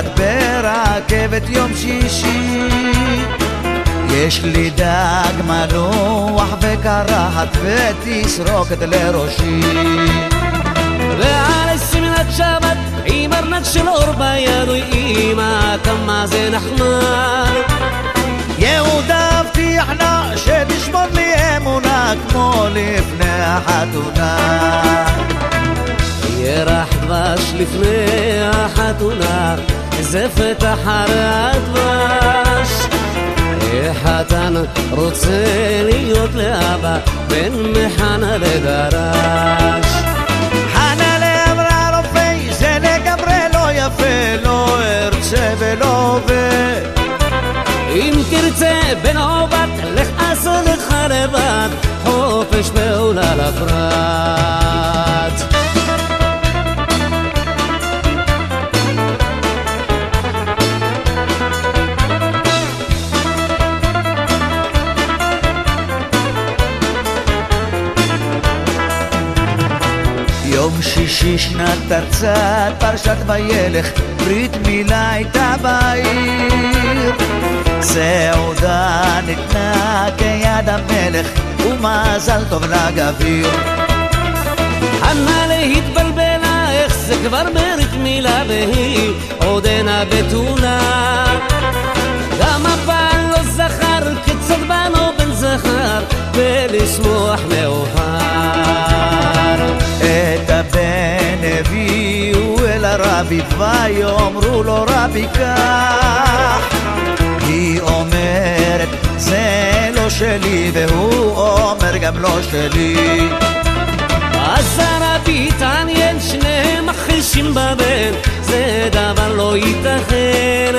ביחד ברכבת יום שישי. יש לי דג מנוח וקרחת ותסרוקת לראשי. ועל שמלת שבת עם ארנק של אור ביד אמא כמה זה נחמד. יהודה הבטיח לה שתשמור לי אמונה כמו לפני החתונה. ירח דבש לפני החתונה זפת אחרי הדבש. החתן רוצה להיות לאבא בין מחנה לדרש יום שישי שנת תרצת פרשת וילך ברית מילה הייתה בעיר סעודה ניתנה כיד המלך ומזל טוב לגביר חנה להתבלבלה, איך זה כבר ברית מילה והיא עודנה בתולה. ויאמרו לו רבי כך היא אומרת זה לא שלי והוא אומר גם לא שלי אז הרבי התעניין, שניהם מכחישים בבן, זה דבר לא ייתכן.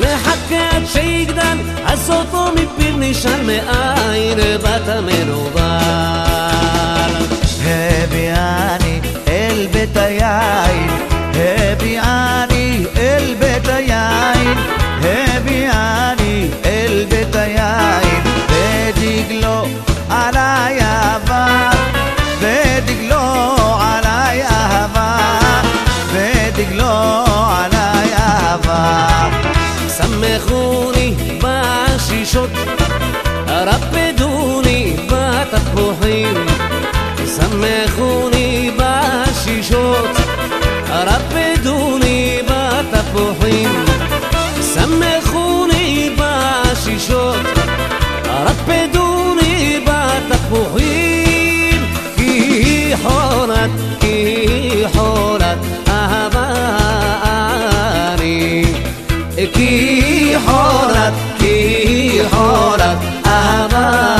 נחכה עד שיגדל, אז אותו מפיו נשאל מאין באת מנוול. בתפוחים. שמחוני בשישות, רפדוני בתפוחים. שמחוני בשישות, רפדוני בתפוחים. כי חורת, כי חורת אהבה אני. כי חורת, כי חורת אהבה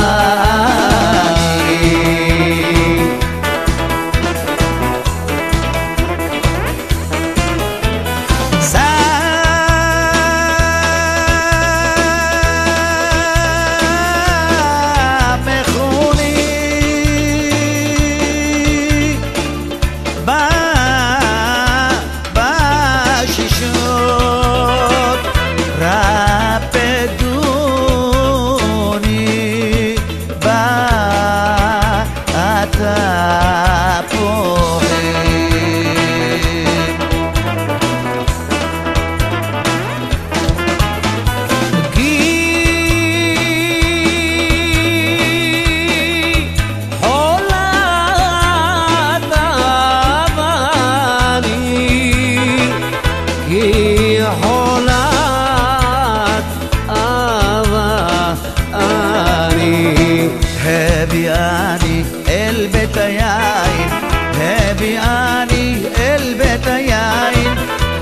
هابي علي قلبي تياعين هابي علي قلبي تياعين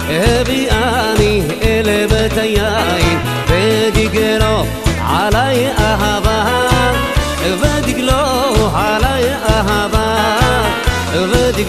هابي علي قلبي تياعين بدي جرو علي أهبا بدي جلو علي أهبا بدي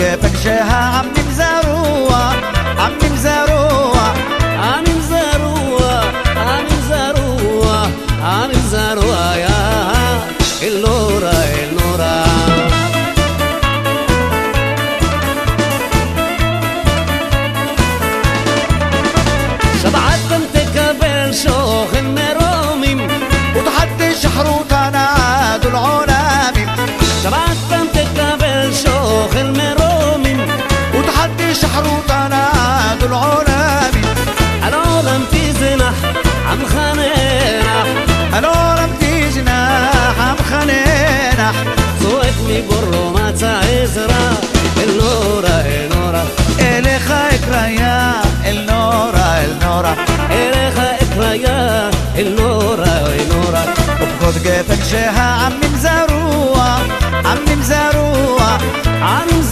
גפן שהעמים זרוע, עמים זרוע עוד גפן שהעמים זרוע, עמים זרוע, עם זרוע.